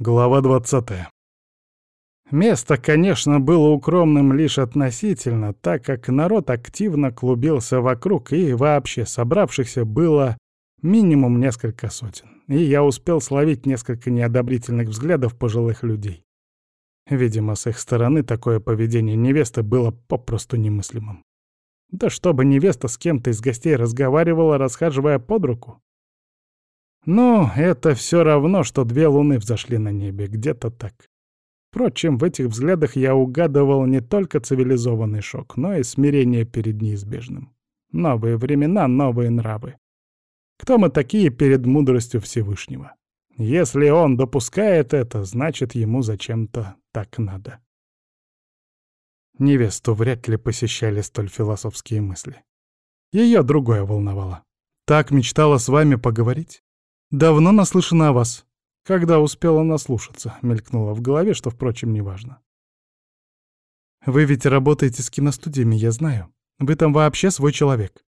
Глава 20. Место, конечно, было укромным лишь относительно, так как народ активно клубился вокруг, и вообще собравшихся было минимум несколько сотен. И я успел словить несколько неодобрительных взглядов пожилых людей. Видимо, с их стороны такое поведение невесты было попросту немыслимым. Да чтобы невеста с кем-то из гостей разговаривала, расхаживая под руку. Ну, это все равно, что две луны взошли на небе, где-то так. Впрочем, в этих взглядах я угадывал не только цивилизованный шок, но и смирение перед неизбежным. Новые времена, новые нравы. Кто мы такие перед мудростью Всевышнего? Если он допускает это, значит, ему зачем-то так надо. Невесту вряд ли посещали столь философские мысли. Ее другое волновало. Так мечтала с вами поговорить? «Давно наслышана о вас. Когда успела наслушаться?» — мелькнуло в голове, что, впрочем, неважно. «Вы ведь работаете с киностудиями, я знаю. Вы там вообще свой человек».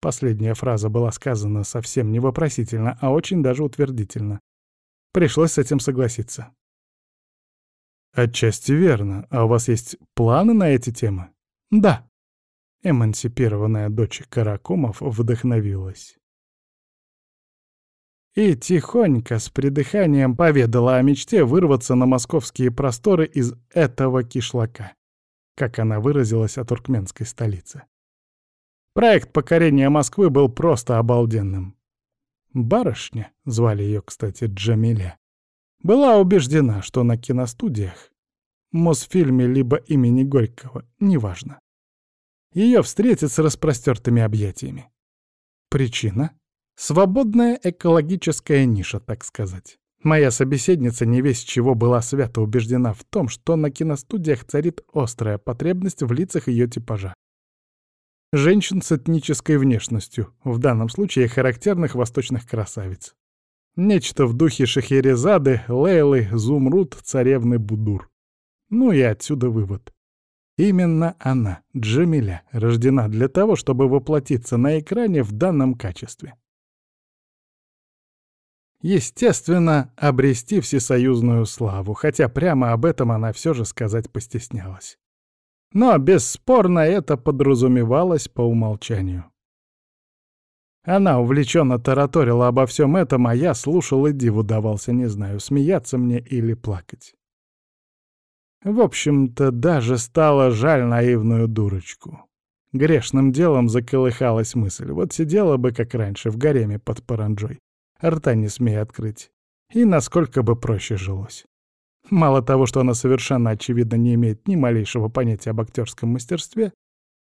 Последняя фраза была сказана совсем не вопросительно, а очень даже утвердительно. Пришлось с этим согласиться. «Отчасти верно. А у вас есть планы на эти темы?» «Да». Эмансипированная дочь Каракумов вдохновилась и тихонько с придыханием поведала о мечте вырваться на московские просторы из этого кишлака, как она выразилась о туркменской столице. Проект покорения Москвы был просто обалденным. Барышня, звали ее, кстати, Джамиля, была убеждена, что на киностудиях, Мосфильме либо имени Горького, неважно, ее встретят с распростертыми объятиями. Причина? Свободная экологическая ниша, так сказать. Моя собеседница не весь чего была свято убеждена в том, что на киностудиях царит острая потребность в лицах ее типажа. Женщин с этнической внешностью, в данном случае характерных восточных красавиц. Нечто в духе Шахерезады, Лейлы, Зумруд, царевны Будур. Ну и отсюда вывод. Именно она, Джамиля, рождена для того, чтобы воплотиться на экране в данном качестве. Естественно, обрести всесоюзную славу, хотя прямо об этом она все же сказать постеснялась. Но бесспорно это подразумевалось по умолчанию. Она увлеченно тараторила обо всем этом, а я слушал и диву давался, не знаю, смеяться мне или плакать. В общем-то, даже стало жаль наивную дурочку. Грешным делом заколыхалась мысль. Вот сидела бы, как раньше, в гареме под паранджой рта не смея открыть. И насколько бы проще жилось. Мало того, что она совершенно очевидно не имеет ни малейшего понятия об актерском мастерстве,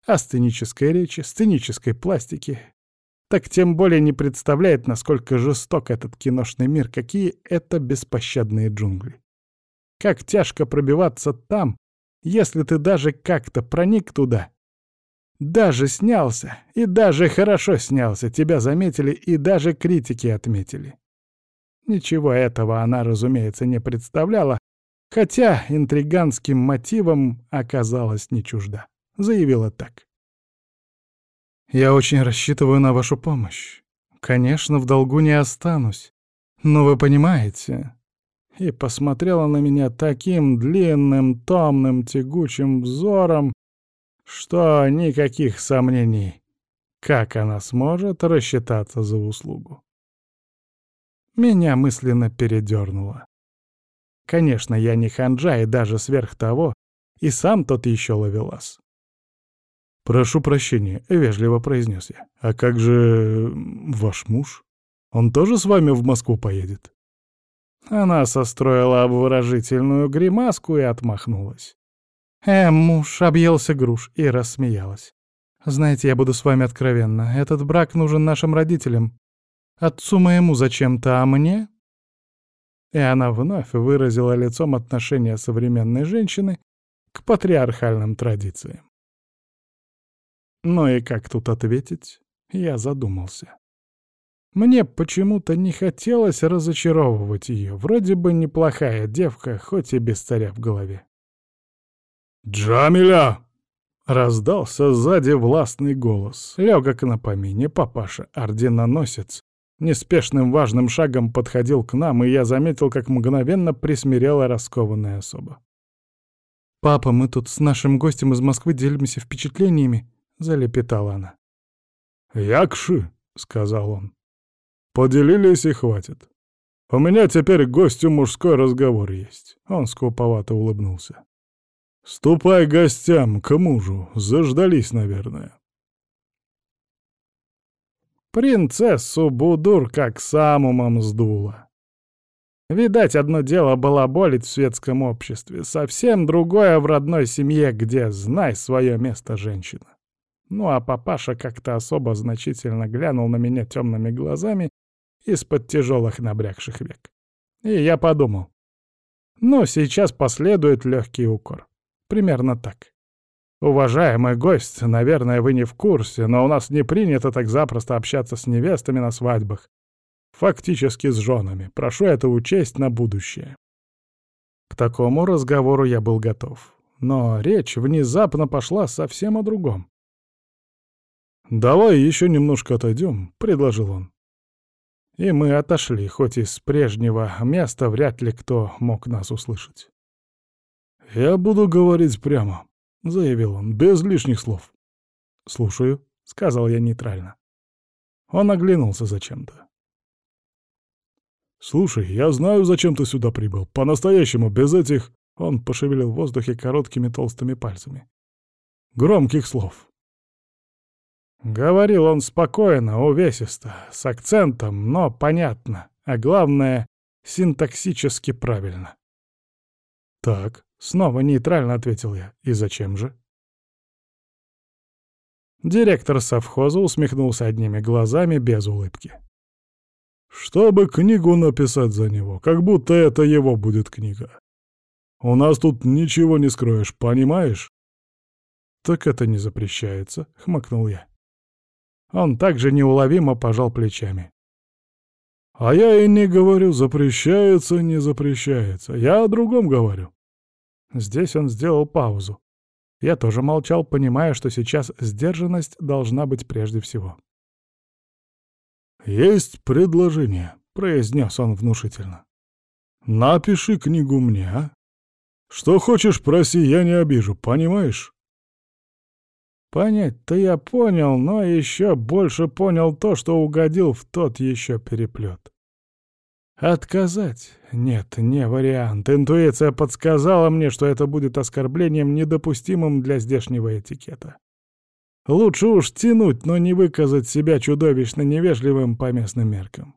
о сценической речи, сценической пластике, так тем более не представляет, насколько жесток этот киношный мир, какие это беспощадные джунгли. Как тяжко пробиваться там, если ты даже как-то проник туда даже снялся, и даже хорошо снялся, тебя заметили и даже критики отметили. Ничего этого она, разумеется, не представляла, хотя интриганским мотивом оказалась не чужда. Заявила так. «Я очень рассчитываю на вашу помощь. Конечно, в долгу не останусь. Но вы понимаете...» И посмотрела на меня таким длинным, томным, тягучим взором, что никаких сомнений, как она сможет рассчитаться за услугу. Меня мысленно передернуло. Конечно, я не ханжа и даже сверх того, и сам тот еще ловелас. «Прошу прощения», — вежливо произнес я. «А как же ваш муж? Он тоже с вами в Москву поедет?» Она состроила обворожительную гримаску и отмахнулась. Эм, муж объелся груш и рассмеялась. «Знаете, я буду с вами откровенна. Этот брак нужен нашим родителям. Отцу моему зачем-то, а мне...» И она вновь выразила лицом отношение современной женщины к патриархальным традициям. Ну и как тут ответить? Я задумался. Мне почему-то не хотелось разочаровывать ее. Вроде бы неплохая девка, хоть и без царя в голове. «Джамиля!» — раздался сзади властный голос. Легок на помине папаша, орденоносец, неспешным важным шагом подходил к нам, и я заметил, как мгновенно присмирела раскованная особа. «Папа, мы тут с нашим гостем из Москвы делимся впечатлениями», — залепетала она. «Якши», — сказал он. «Поделились и хватит. У меня теперь гостю мужской разговор есть». Он скуповато улыбнулся. «Ступай гостям, к мужу. Заждались, наверное». Принцессу Будур как самумом сдуло. Видать, одно дело балаболить в светском обществе, совсем другое в родной семье, где знай свое место женщина. Ну а папаша как-то особо значительно глянул на меня темными глазами из-под тяжелых набрякших век. И я подумал, ну, сейчас последует легкий укор. Примерно так. «Уважаемый гость, наверное, вы не в курсе, но у нас не принято так запросто общаться с невестами на свадьбах. Фактически с женами. Прошу это учесть на будущее». К такому разговору я был готов. Но речь внезапно пошла совсем о другом. «Давай еще немножко отойдем», — предложил он. И мы отошли, хоть из прежнего места вряд ли кто мог нас услышать. «Я буду говорить прямо», — заявил он, — без лишних слов. «Слушаю», — сказал я нейтрально. Он оглянулся зачем-то. «Слушай, я знаю, зачем ты сюда прибыл. По-настоящему, без этих...» Он пошевелил в воздухе короткими толстыми пальцами. «Громких слов». Говорил он спокойно, увесисто, с акцентом, но понятно, а главное, синтаксически правильно. «Так», Снова нейтрально ответил я. И зачем же? Директор совхоза усмехнулся одними глазами без улыбки. «Чтобы книгу написать за него, как будто это его будет книга. У нас тут ничего не скроешь, понимаешь?» «Так это не запрещается», — хмыкнул я. Он также неуловимо пожал плечами. «А я и не говорю, запрещается, не запрещается. Я о другом говорю. Здесь он сделал паузу. Я тоже молчал, понимая, что сейчас сдержанность должна быть прежде всего. «Есть предложение», — произнес он внушительно. «Напиши книгу мне, а? Что хочешь, проси, я не обижу, понимаешь?» Понять-то я понял, но еще больше понял то, что угодил в тот еще переплет. Отказать? Нет, не вариант. Интуиция подсказала мне, что это будет оскорблением, недопустимым для здешнего этикета. Лучше уж тянуть, но не выказать себя чудовищно невежливым по местным меркам.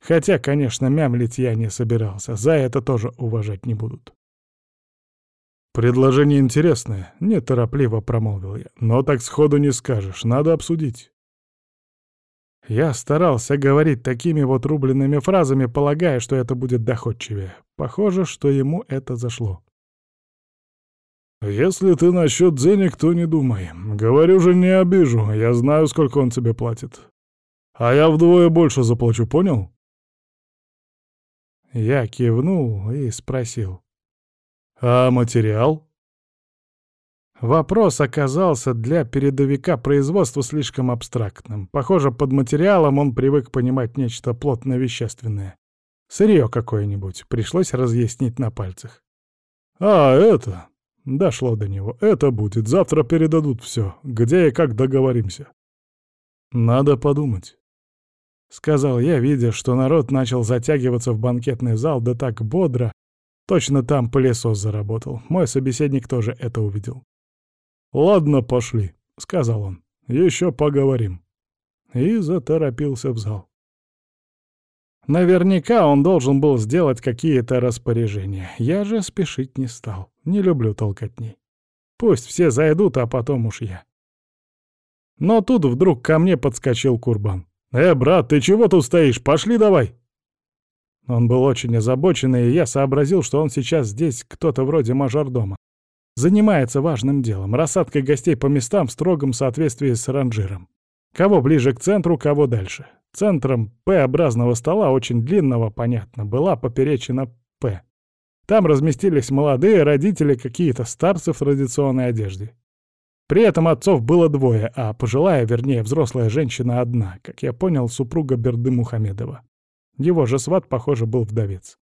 Хотя, конечно, мямлить я не собирался, за это тоже уважать не будут. «Предложение интересное», — неторопливо промолвил я. «Но так сходу не скажешь, надо обсудить». Я старался говорить такими вот рубленными фразами, полагая, что это будет доходчивее. Похоже, что ему это зашло. «Если ты насчет денег, то не думай. Говорю же, не обижу. Я знаю, сколько он тебе платит. А я вдвое больше заплачу, понял?» Я кивнул и спросил. «А материал?» Вопрос оказался для передовика производства слишком абстрактным. Похоже, под материалом он привык понимать нечто плотно-вещественное. Сырье какое-нибудь. Пришлось разъяснить на пальцах. «А, это...» Дошло до него. «Это будет. Завтра передадут все. Где и как договоримся». «Надо подумать», — сказал я, видя, что народ начал затягиваться в банкетный зал, да так бодро. Точно там пылесос заработал. Мой собеседник тоже это увидел. «Ладно, пошли», — сказал он. «Еще поговорим». И заторопился в зал. Наверняка он должен был сделать какие-то распоряжения. Я же спешить не стал. Не люблю толкотней. Пусть все зайдут, а потом уж я. Но тут вдруг ко мне подскочил Курбан. «Э, брат, ты чего тут стоишь? Пошли давай!» Он был очень озабоченный, и я сообразил, что он сейчас здесь кто-то вроде мажордома занимается важным делом, рассадкой гостей по местам в строгом соответствии с ранжиром. Кого ближе к центру, кого дальше. Центром П-образного стола, очень длинного, понятно, была поперечина П. Там разместились молодые родители, какие-то старцы в традиционной одежде. При этом отцов было двое, а пожилая, вернее, взрослая женщина одна, как я понял, супруга Берды Мухамедова. Его же сват, похоже, был вдовец.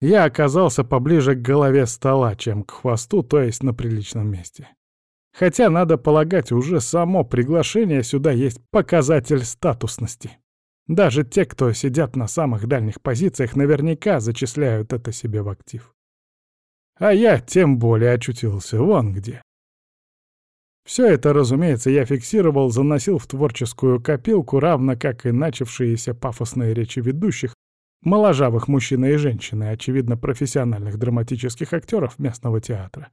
Я оказался поближе к голове стола, чем к хвосту, то есть на приличном месте. Хотя, надо полагать, уже само приглашение сюда есть показатель статусности. Даже те, кто сидят на самых дальних позициях, наверняка зачисляют это себе в актив. А я тем более очутился вон где. Все это, разумеется, я фиксировал, заносил в творческую копилку, равно как и начавшиеся пафосные речи ведущих, моложавых мужчины и женщины, очевидно, профессиональных драматических актеров местного театра.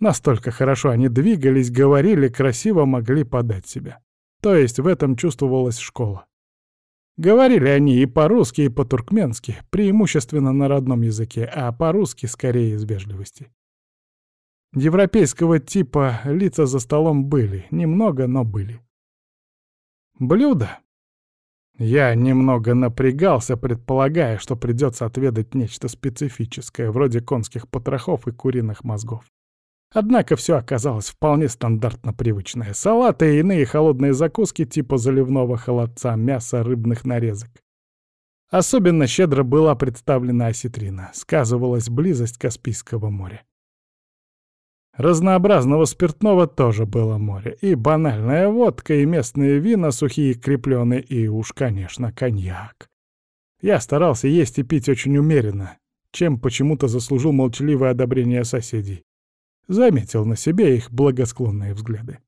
Настолько хорошо они двигались, говорили, красиво могли подать себя. То есть в этом чувствовалась школа. Говорили они и по-русски, и по-туркменски, преимущественно на родном языке, а по-русски скорее из вежливости. Европейского типа лица за столом были, немного, но были. Блюдо. Я немного напрягался, предполагая, что придется отведать нечто специфическое, вроде конских потрохов и куриных мозгов. Однако все оказалось вполне стандартно привычное. Салаты и иные холодные закуски типа заливного холодца, мяса, рыбных нарезок. Особенно щедро была представлена осетрина. Сказывалась близость Каспийского моря. Разнообразного спиртного тоже было море. И банальная водка, и местные вина, сухие крепленые, и уж, конечно, коньяк. Я старался есть и пить очень умеренно, чем почему-то заслужил молчаливое одобрение соседей. Заметил на себе их благосклонные взгляды.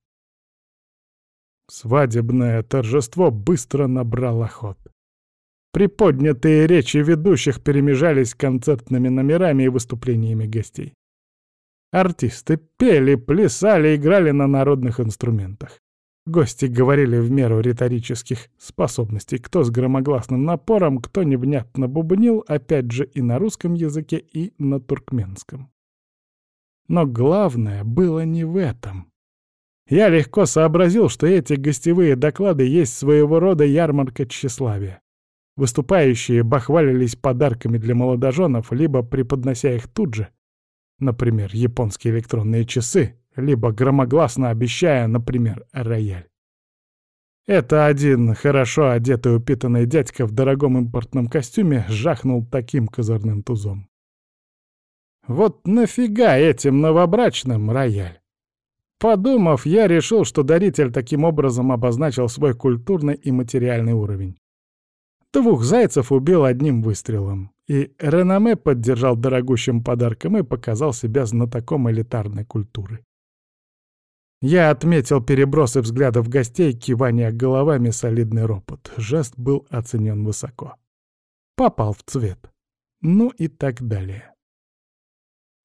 Свадебное торжество быстро набрало ход. Приподнятые речи ведущих перемежались концертными номерами и выступлениями гостей. Артисты пели, плясали, играли на народных инструментах. Гости говорили в меру риторических способностей, кто с громогласным напором, кто невнятно бубнил, опять же и на русском языке, и на туркменском. Но главное было не в этом. Я легко сообразил, что эти гостевые доклады есть своего рода ярмарка тщеславия. Выступающие бахвалились подарками для молодоженов, либо преподнося их тут же, например, японские электронные часы, либо громогласно обещая, например, рояль. Это один хорошо одетый упитанный дядька в дорогом импортном костюме жахнул таким козырным тузом. Вот нафига этим новобрачным рояль? Подумав, я решил, что даритель таким образом обозначил свой культурный и материальный уровень. Двух зайцев убил одним выстрелом. И реноме поддержал дорогущим подарком и показал себя знатоком элитарной культуры. Я отметил перебросы взглядов гостей, кивание головами, солидный ропот. Жест был оценен высоко. Попал в цвет. Ну и так далее.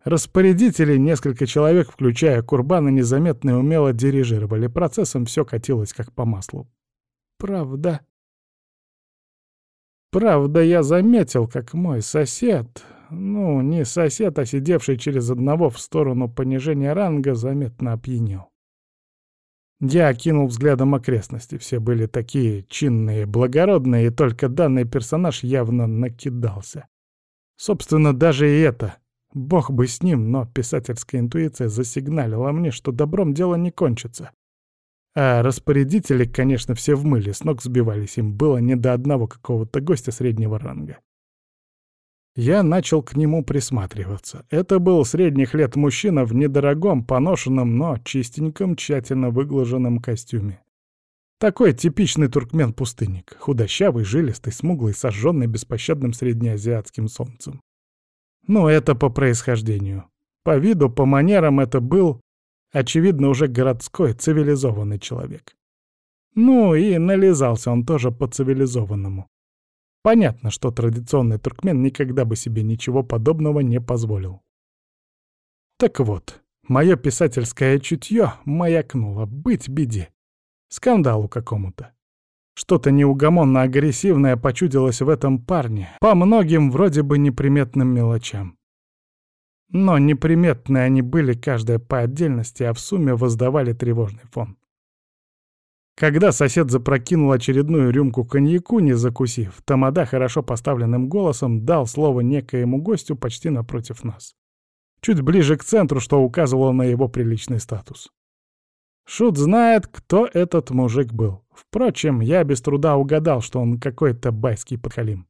Распорядители, несколько человек, включая Курбана, незаметно и умело дирижировали. Процессом все катилось как по маслу. Правда, Правда, я заметил, как мой сосед, ну, не сосед, а сидевший через одного в сторону понижения ранга, заметно опьянел. Я окинул взглядом окрестности. Все были такие чинные, благородные, и только данный персонаж явно накидался. Собственно, даже и это. Бог бы с ним, но писательская интуиция засигналила мне, что добром дело не кончится. А распорядители, конечно, все в мыле, с ног сбивались, им было не до одного какого-то гостя среднего ранга. Я начал к нему присматриваться. Это был средних лет мужчина в недорогом, поношенном, но чистеньком, тщательно выглаженном костюме. Такой типичный туркмен-пустынник, худощавый, жилистый, смуглый, сожженный беспощадным среднеазиатским солнцем. Ну, это по происхождению. По виду, по манерам это был Очевидно, уже городской, цивилизованный человек. Ну и нализался он тоже по-цивилизованному. Понятно, что традиционный туркмен никогда бы себе ничего подобного не позволил. Так вот, мое писательское чутье маякнуло быть беде. Скандалу какому-то. Что-то неугомонно-агрессивное почудилось в этом парне, по многим вроде бы неприметным мелочам. Но неприметные они были каждая по отдельности, а в сумме воздавали тревожный фон. Когда сосед запрокинул очередную рюмку коньяку, не закусив, Тамада хорошо поставленным голосом дал слово некоему гостю почти напротив нас. чуть ближе к центру, что указывало на его приличный статус. Шут знает, кто этот мужик был. Впрочем, я без труда угадал, что он какой-то байский подхалим.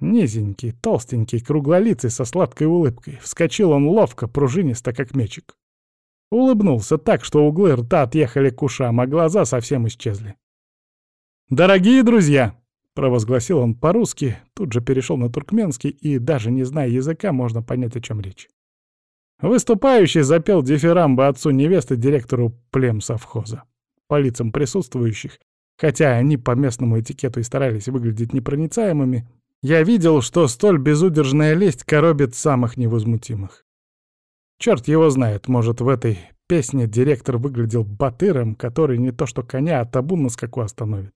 Низенький, толстенький, круглолицый, со сладкой улыбкой. Вскочил он ловко, пружинисто, как мечик. Улыбнулся так, что углы рта отъехали к ушам, а глаза совсем исчезли. «Дорогие друзья!» — провозгласил он по-русски, тут же перешел на туркменский, и даже не зная языка, можно понять, о чем речь. Выступающий запел дифирамбы отцу невесты директору племсовхоза. По лицам присутствующих, хотя они по местному этикету и старались выглядеть непроницаемыми, я видел, что столь безудержная лесть коробит самых невозмутимых. Черт его знает, может, в этой песне директор выглядел батыром, который не то что коня, а табун на скаку остановит.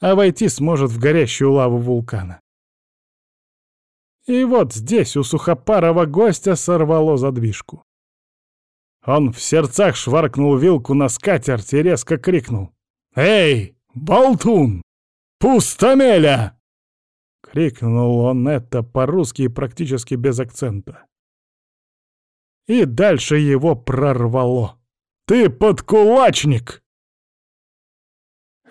А войти сможет в горящую лаву вулкана. И вот здесь у сухопарого гостя сорвало задвижку. Он в сердцах шваркнул вилку на скатерть и резко крикнул. «Эй, болтун! Пустомеля!» Крикнул он это по-русски практически без акцента. И дальше его прорвало. «Ты подкулачник!»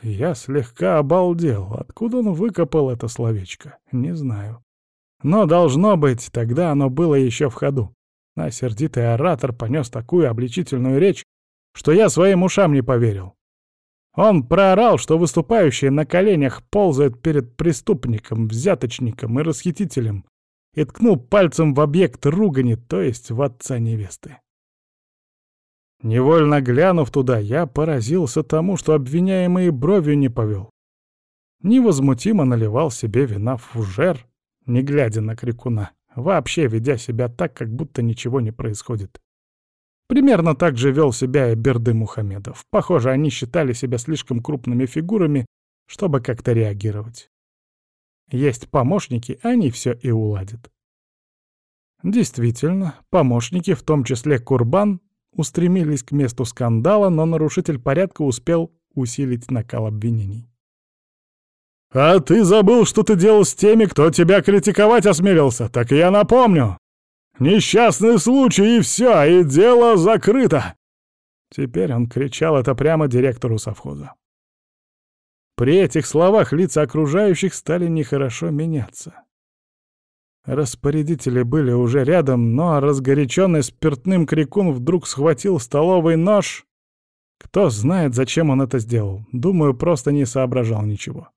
Я слегка обалдел. Откуда он выкопал это словечко? Не знаю. Но, должно быть, тогда оно было еще в ходу. А сердитый оратор понес такую обличительную речь, что я своим ушам не поверил. Он проорал, что выступающие на коленях ползают перед преступником, взяточником и расхитителем, и ткнул пальцем в объект ругани, то есть в отца невесты. Невольно глянув туда, я поразился тому, что обвиняемый бровью не повел. Невозмутимо наливал себе вина в фужер, не глядя на крикуна, вообще ведя себя так, как будто ничего не происходит. Примерно так же вел себя и Берды Мухамедов. Похоже, они считали себя слишком крупными фигурами, чтобы как-то реагировать. Есть помощники, они все и уладят. Действительно, помощники, в том числе Курбан, устремились к месту скандала, но нарушитель порядка успел усилить накал обвинений. «А ты забыл, что ты делал с теми, кто тебя критиковать осмелился? Так я напомню. Несчастный случай, и все, и дело закрыто!» Теперь он кричал это прямо директору совхоза. При этих словах лица окружающих стали нехорошо меняться. Распорядители были уже рядом, но разгоряченный спиртным крикун вдруг схватил столовый нож. Кто знает, зачем он это сделал. Думаю, просто не соображал ничего.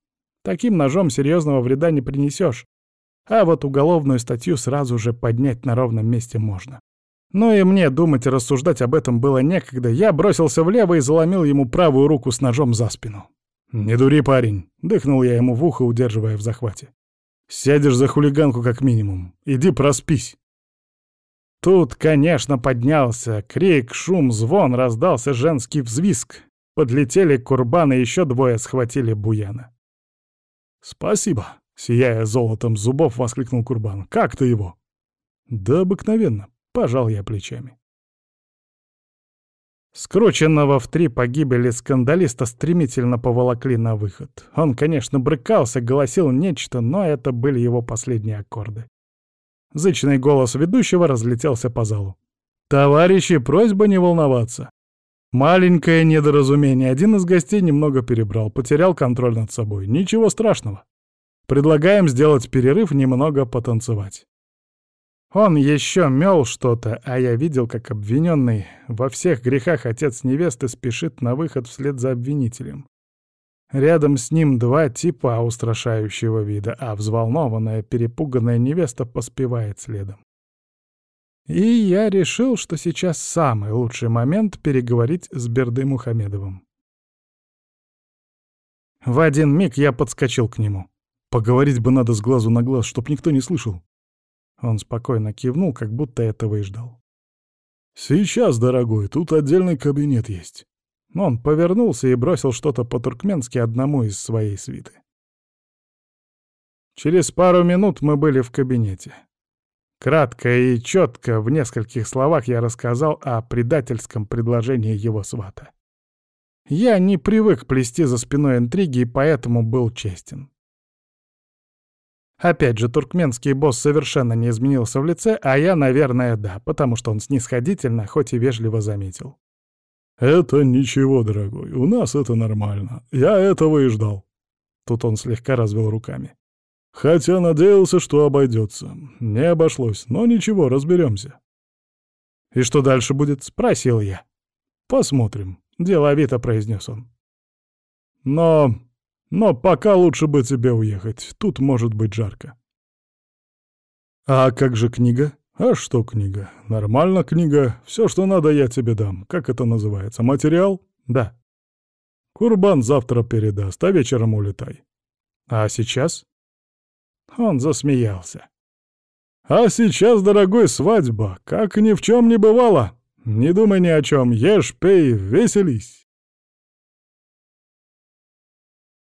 Таким ножом серьезного вреда не принесешь, а вот уголовную статью сразу же поднять на ровном месте можно. Ну и мне думать и рассуждать об этом было некогда. Я бросился влево и заломил ему правую руку с ножом за спину. «Не дури, парень!» — дыхнул я ему в ухо, удерживая в захвате. «Сядешь за хулиганку как минимум. Иди проспись!» Тут, конечно, поднялся крик, шум, звон, раздался женский взвизг. Подлетели курбаны, еще двое схватили Буяна. «Спасибо!» — сияя золотом зубов, воскликнул Курбан. «Как ты его?» «Да обыкновенно», — пожал я плечами. Скрученного в три погибели скандалиста стремительно поволокли на выход. Он, конечно, брыкался, голосил нечто, но это были его последние аккорды. Зычный голос ведущего разлетелся по залу. «Товарищи, просьба не волноваться. Маленькое недоразумение. Один из гостей немного перебрал, потерял контроль над собой. Ничего страшного. Предлагаем сделать перерыв, немного потанцевать. Он еще мел что-то, а я видел, как обвиненный во всех грехах отец невесты спешит на выход вслед за обвинителем. Рядом с ним два типа устрашающего вида, а взволнованная, перепуганная невеста поспевает следом. И я решил, что сейчас самый лучший момент переговорить с Берды Мухамедовым. В один миг я подскочил к нему. Поговорить бы надо с глазу на глаз, чтоб никто не слышал. Он спокойно кивнул, как будто этого и ждал. «Сейчас, дорогой, тут отдельный кабинет есть». Он повернулся и бросил что-то по-туркменски одному из своей свиты. Через пару минут мы были в кабинете. Кратко и четко, в нескольких словах я рассказал о предательском предложении его свата. Я не привык плести за спиной интриги и поэтому был честен. Опять же, туркменский босс совершенно не изменился в лице, а я, наверное, да, потому что он снисходительно, хоть и вежливо заметил. «Это ничего, дорогой, у нас это нормально. Я этого и ждал». Тут он слегка развел руками. «Хотя надеялся, что обойдется. Не обошлось, но ничего, разберемся. «И что дальше будет?» — спросил я. «Посмотрим», — деловито произнес он. «Но... но пока лучше бы тебе уехать. Тут может быть жарко». «А как же книга?» «А что книга? Нормально книга. Все, что надо, я тебе дам. Как это называется? Материал?» «Да». «Курбан завтра передаст, а вечером улетай». «А сейчас?» Он засмеялся. А сейчас, дорогой, свадьба, как ни в чем не бывало. Не думай ни о чем, ешь, пей, веселись.